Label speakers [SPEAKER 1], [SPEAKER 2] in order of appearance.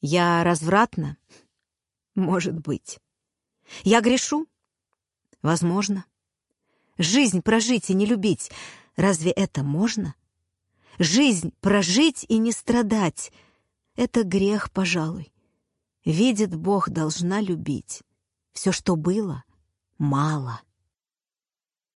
[SPEAKER 1] Я развратна? Может быть. Я грешу? Возможно. Жизнь прожить и не любить, разве это можно? Жизнь прожить и не страдать — это грех, пожалуй. Видит Бог, должна любить. Все, что было, мало.